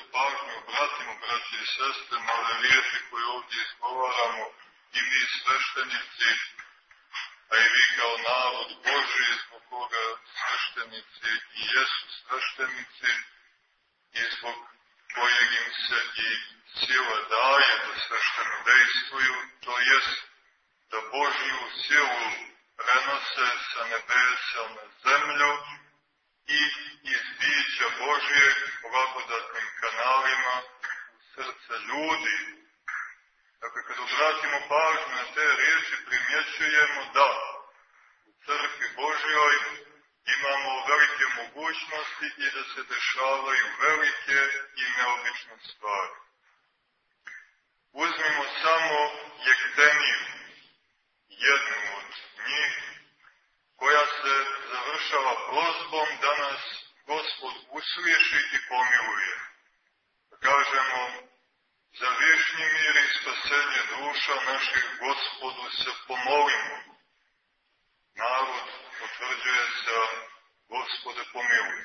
veću pažnju obratimo, braći i sestre, na ove riječi koje ovdje izgovaramo i mi sveštenici, a i vi kao narod Boži, zbog koga sveštenici i jesu sveštenici, i zbog kojeg im se i sila daje da svešteno dejstvuju, to jest da Božju silu prenose sa nebesa na zemlju i iz bića Božijeg blagodatnim kanalima u srce ljudi. Dakle, kad obratimo pažnju na te riječi, primjećujemo da u crkvi Božjoj imamo velike mogućnosti i da se dešavaju velike i neobične stvari. Uzmimo samo Jekteniju, jednu od njih, koja se prozbom da nas Gospod usliješi i pomiluje. Kažemo, za vješni mir i spasenje duša naših Gospodu se pomolimo. Narod potvrđuje sa Gospode pomiluj.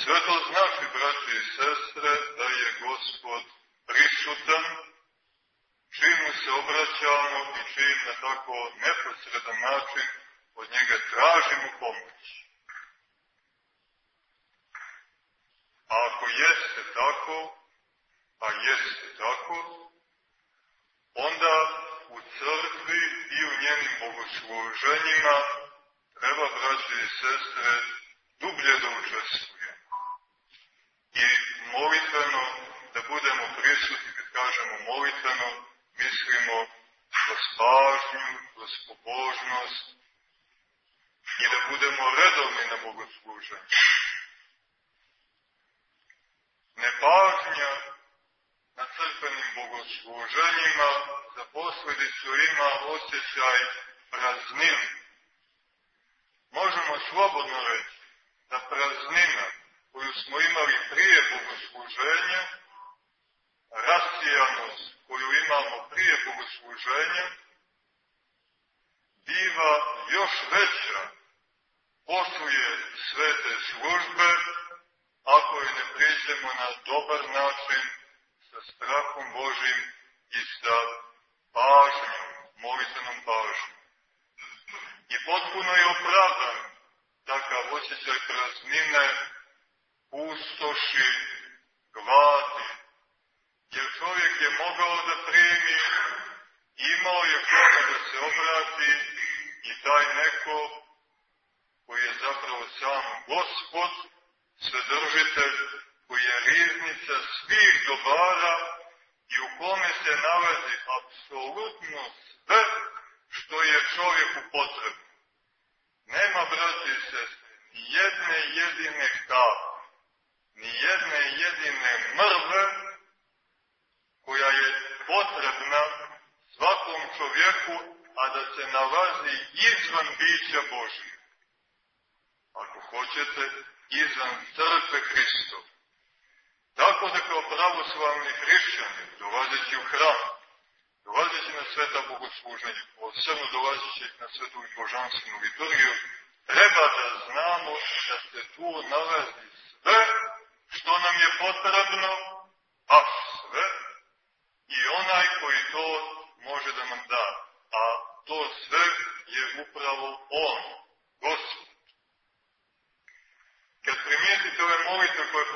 Sve to znači, braći i sestre, da je Gospod prisutan, čim se obraćamo i čim na tako neposredan način od njega tražimo pomoć. A ako jeste tako, a jeste tako, onda u crkvi i u njenim bogosluženjima treba, braće i sestre, dublje da učestvujemo. I molitveno da budemo prisutni, kad kažemo molitveno, mislimo kroz pažnju, kroz pobožnost i da budemo redovni na bogosluženju. Nepažnja na crkvenim bogosluženjima za posledicu ima osjećaj praznine. Možemo slobodno reći da praznina koju smo imali prije bogosluženja, rasijanost koju imamo prije bogosluženja, biva još veća posluje svete službe, ako je ne priđemo na dobar način, sa strahom Božim i sa pažnjom, molitvenom pažnjom. I potpuno je opravdan takav osjećaj praznine, pustoši, gladi, jer čovjek je mogao da primi, imao je kome da se obrati i taj neko koji je zapravo sam gospod, svedržitelj, koji je riznica svih dobara i u kome se nalazi apsolutno sve što je čovjeku potrebno. Nema, braći i sestre, ni jedne jedine kape, ni jedne jedine mrve koja je potrebna svakom čovjeku, a da se nalazi izvan bića Božije. Hoćete, izvan crkve Hristova. Tako da kao pravoslavni hrišćani, dolazeći u hram, dolazeći na sveta bogosluženja, posebno dolazeći na svetu i božanstvenu liturgiju, treba da znamo da se tu nalazi sve što nam je potrebno, a sve i onaj koji to može da nam da. A to sve je upravo On, Gospod. Kad primijetite ove molitve koje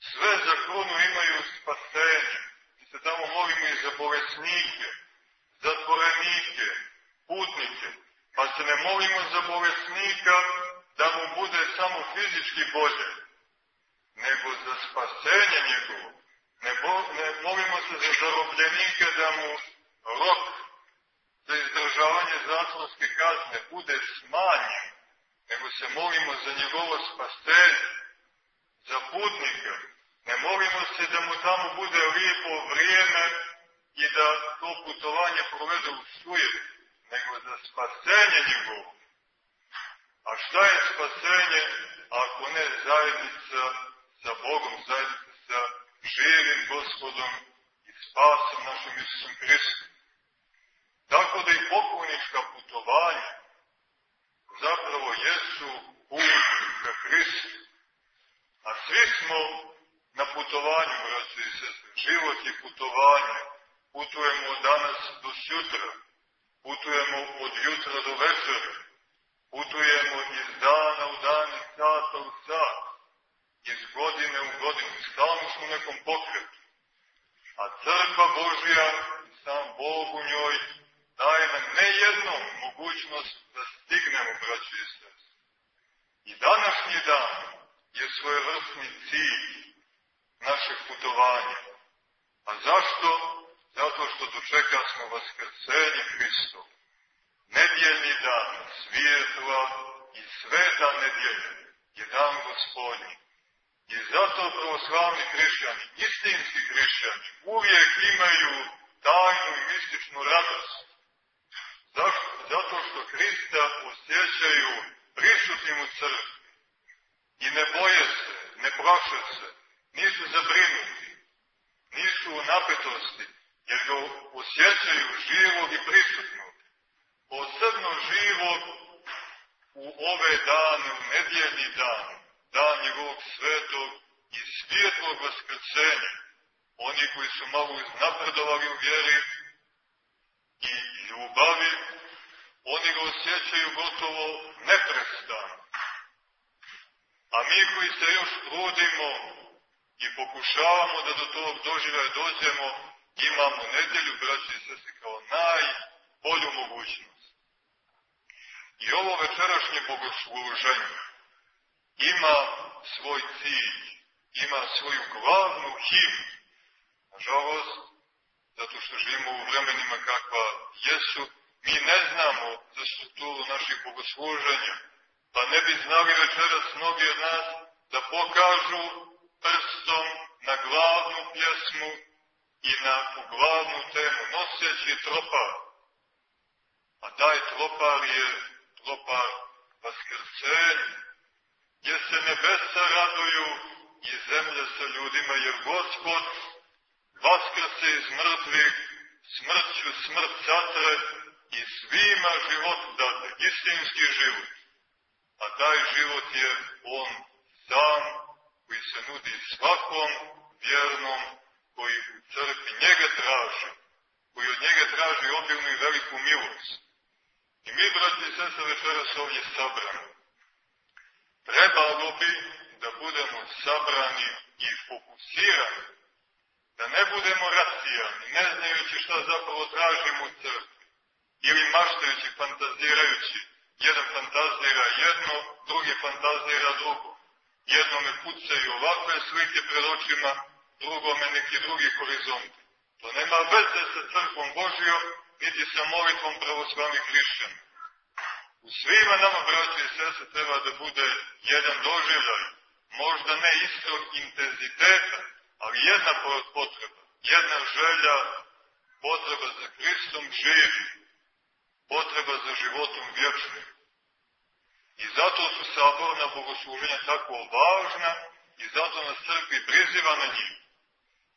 sve za krunu imaju spasenje. Mi se tamo molimo i za bolesnike, zatvorenike, putnike, pa se ne molimo za bolesnika da mu bude samo fizički bolje, nego za spasenje njegovo. Ne, bo, ne molimo se za zarobljenike da mu rok za izdržavanje zatvorske kazne bude smanjen, nego se molimo za njegovo spasenje, za putnika. Ne molimo se da mu tamo bude lijepo vrijeme i da to putovanje provede u sujetu, nego za spasenje njegovo. A šta je spasenje ako ne zajednica sa Bogom, zajednica sa živim gospodom i spasom našim Isusom Hristom? Tako da i poklonička putovanja zapravo jesu put ka Hristu. Smo na putovanju, braći i. Život je putovanje. Putujemo od danas do sutra. Putujemo od jutra do večera. Putujemo iz dana u dan, iz sata u sat. Iz godine u godinu. Stalno smo u nekom pokretu. A crkva Božija, sam Bog u njoj, daje nam ne jednom mogućnost da stignemo, braći i sestre. I današnji dan je svojevrsni cilj našeg putovanja. A zašto? Zato što dočeka smo vaskrsenje Hristo. Nedjeljni dan svijetla i sveta nedjelja je dan gospodnji. I zato pravoslavni hrišćani, istinski hrišćani, uvijek imaju tajnu i mističnu radost. Zašto? Zato što Hrista osjećaju prisutnim u crkvi. I ne boje se, ne plaše se, nisu zabrinuti, nisu u napetosti, jer ga osjećaju živog i prisutnog. Posebno živog u ove dane, u nedjeljni dan, dan njegovog svetog i svijetlog vaskrcenja. Oni koji su malo iznapredovali u vjeri i ljubavi, oni ga osjećaju gotovo neprestano. A mi koji se još trudimo i pokušavamo da do tog doživljaja dođemo, imamo nedelju, braći i sestri, kao najbolju mogućnost. I ovo večerašnje bogosluženje ima svoj cilj, ima svoju glavnu himnu. Nažalost, zato što živimo u vremenima kakva jesu, mi ne znamo za strukturu naših bogosluženja, pa ne bi znali večeras mnogi od nas da pokažu prstom na glavnu pjesmu i na glavnu temu, noseći tropar. A taj tropar je tropar vaskrcenja, gdje se nebesa raduju i zemlja sa ljudima, jer Gospod vaskrse iz mrtvih, smrću smrt satre i svima život dade, istinski život. A taj život je On sam, koji se nudi svakom vjernom, koji u crkvi njega traži, koji od njega traži obilnu i veliku milost. I mi, braći i sestre, večeras ovdje sabrani. Trebalo bi da budemo sabrani i fokusirani, da ne budemo rasijani, ne znajući šta zapravo tražimo u crkvi, ili maštajući, fantazirajući. Jedan fantazira jedno, drugi fantazira drugo. Jednome pucaju ovakve slike pred očima, drugome neki drugi horizont. To nema veze sa crkvom Božijom, niti sa molitvom pravoslavnih hrišćana. U svima nama, braći i sese, treba da bude jedan doživljaj, možda ne istog intenziteta, ali jedna potreba, jedna želja, potreba za Hristom živi, potreba za životom vječnim. I zato su saborna bogosluženja tako važna i zato nas crkvi priziva na njih.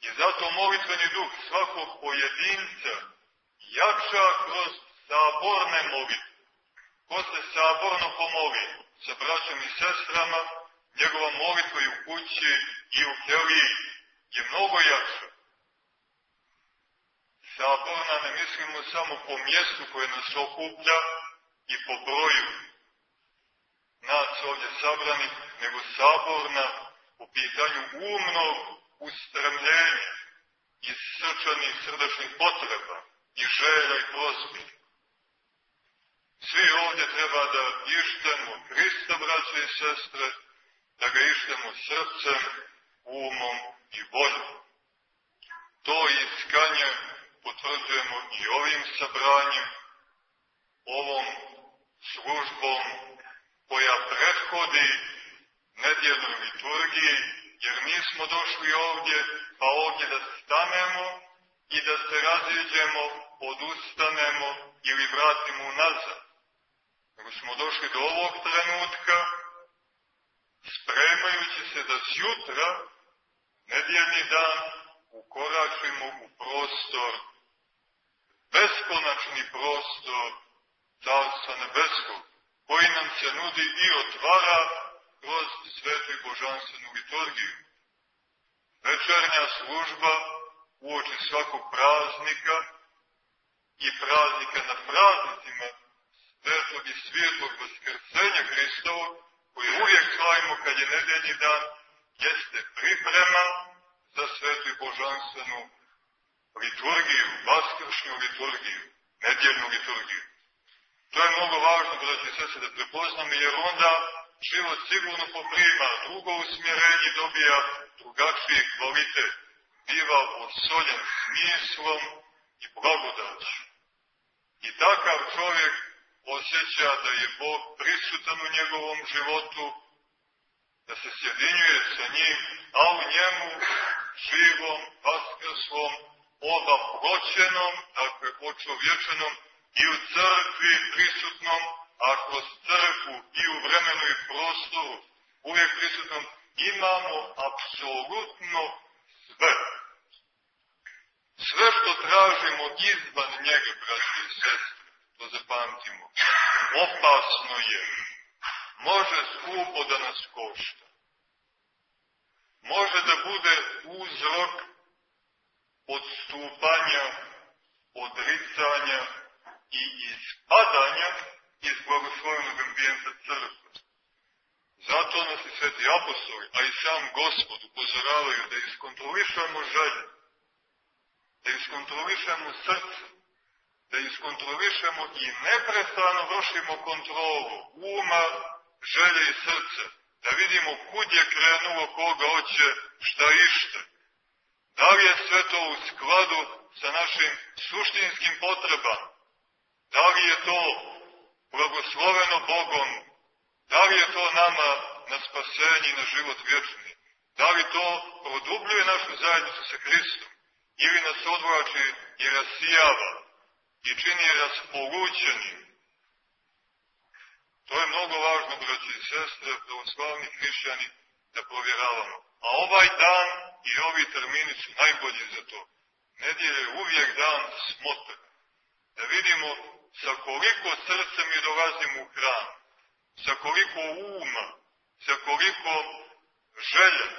I zato molitveni duh svakog pojedinca jača kroz saborne molitve ko se saborno pomoli sa braćom i sestrama, njegova molitva i u kući i u keliji je mnogo jača. Saborna ne mislimo samo po mjestu koje nas okuplja i po broju nas ovdje sabrani, nego saborna po pitanju umnog ustremljenja i srčanih srdačnih potreba i želja i prosbih. Svi ovdje treba da ištemo Hrista, braće i sestre, da ga ištemo srcem, umom i voljom. To iskanje potvrđujemo i ovim sabranjem, ovom službom koja prethodi nedjelnoj liturgiji, jer mi smo došli ovdje, pa ovdje da stanemo i da se raziđemo, odustanemo ili vratimo nazad nego smo došli do ovog trenutka, spremajući se da sjutra, nedjeljni dan, ukoračimo u prostor, beskonačni prostor Carstva Nebeskog, koji nam se nudi i otvara kroz svetu božanstvenu liturgiju. Večernja služba uoči svakog praznika i praznika na praznicima svetog i svijetlog vaskrcenja Hristovog, koji uvijek slavimo kad je nedeljni dan, jeste priprema za svetu i božanstvenu liturgiju, vaskršnju liturgiju, nedjeljnu liturgiju. To je mnogo važno, braći se, da prepoznamo, jer onda život sigurno poprima drugo usmjerenje, dobija drugačiji kvalitet, biva odsoljen smislom i blagodaću. I takav čovjek osjeća da je Bog prisutan u njegovom životu, da se sjedinjuje sa njim, a u njemu živom, vaskrslom, oba proćenom, dakle očovječenom, i u crkvi prisutnom, a kroz crkvu i u vremenu i prostoru, uvijek prisutnom, imamo apsolutno sve. Sve što tražimo izvan njega, braći i sestri, to zapamtimo, opasno je. Može skupo da nas košta. Može da bude uzrok odstupanja, odricanja i ispadanja iz blagoslovenog ambijenta crkve. Zato nas i sveti apostoli, a i sam gospod upozoravaju da iskontrolišamo želje, da iskontrolišemo srce, da iskontrolišemo i neprestano vršimo kontrolu uma, želje i srce, da vidimo kud je krenulo, koga hoće, šta ište. Da li je sve to u skladu sa našim suštinskim potrebama? Da li je to blagosloveno Bogom? Da li je to nama na spasenje i na život vječni? Da li to produbljuje našu zajednicu sa Hristom? Ili nas odvlači i rasijava i čini raspolućenim? To je mnogo važno, braći i sestre, pravoslavni hrišćani, da provjeravamo. A ovaj dan i ovi termini su najbolji za to. Nedjelje je uvijek dan smotra. Da vidimo sa koliko srca mi dolazimo u hram, sa koliko uma, sa koliko želja.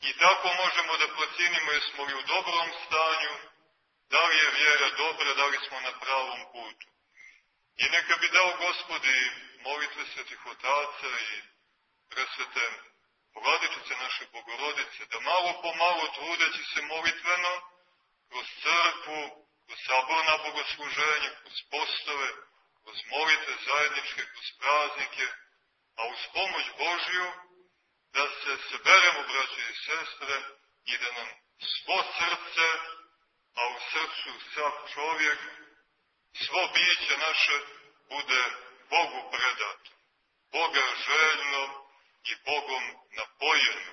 I tako možemo da procijenimo jesmo li u dobrom stanju, da li je vjera dobra, da li smo na pravom putu. I neka bi dao gospodi molitve svetih otaca i presvete vladičice naše bogorodice, da malo po malo trudeći se molitveno, kroz crkvu, kroz saborna bogosluženja, kroz postove, kroz molitve zajedničke, kroz praznike, a uz pomoć Božju da se seberemo, braće i sestre, i da nam svo srce, a u srcu sav čovjek, svo biće naše bude Bogu predato, Boga željno i Bogom napojeno.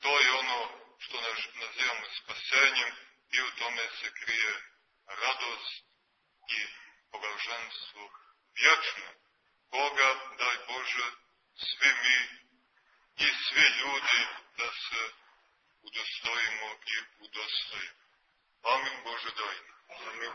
To je ono što nazivamo spasenjem i u tome se krije radost i blaženstvo vječno. Koga, daj Bože, svi mi i svi ljudi da se udostojimo i udostojimo. Amin Bože daj. Amin.